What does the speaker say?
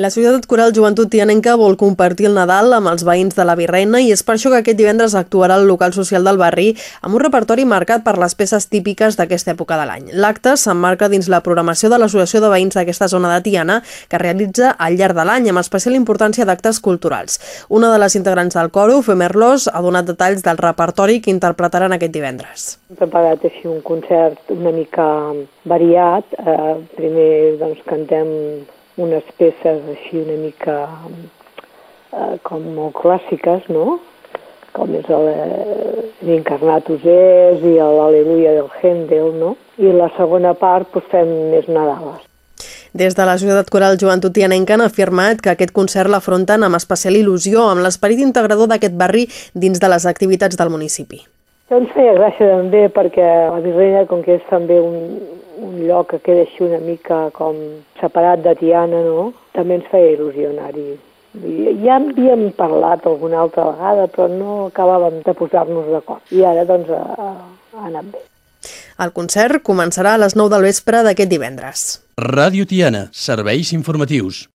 La Societat Coral Joventut Tianenca vol compartir el Nadal amb els veïns de la Virreina i és per això que aquest divendres actuarà al local social del barri amb un repertori marcat per les peces típiques d'aquesta època de l'any. L'acte s'emmarca dins la programació de l'Associació de Veïns d'aquesta zona de Tiana que realitza al llarg de l'any amb especial importància d'actes culturals. Una de les integrants del coro, Femerlos, ha donat detalls del repertori que interpretaran aquest divendres. Hem preparat així un concert una mica variat. Eh, primer doncs, cantem unes peces així una mica eh, com molt clàssiques, no? com és l'Incarnatus és i l'Aleluia del Händel, no? I la segona part doncs, fem més Nadales. Des de la Societat Coral Joventut Tianenca han afirmat que aquest concert l'afronten amb especial il·lusió, amb l'esperit integrador d'aquest barri dins de les activitats del municipi. Això ens feia gràcia també perquè la Virreina, com que és també un, un lloc que queda així una mica com separat de Tiana, no? també ens feia il·lusió anar-hi. Ja havíem parlat alguna altra vegada, però no acabàvem de posar-nos d'acord. I ara, doncs, ha, ha anat bé. El concert començarà a les 9 del vespre d'aquest divendres. Ràdio Tiana, serveis informatius.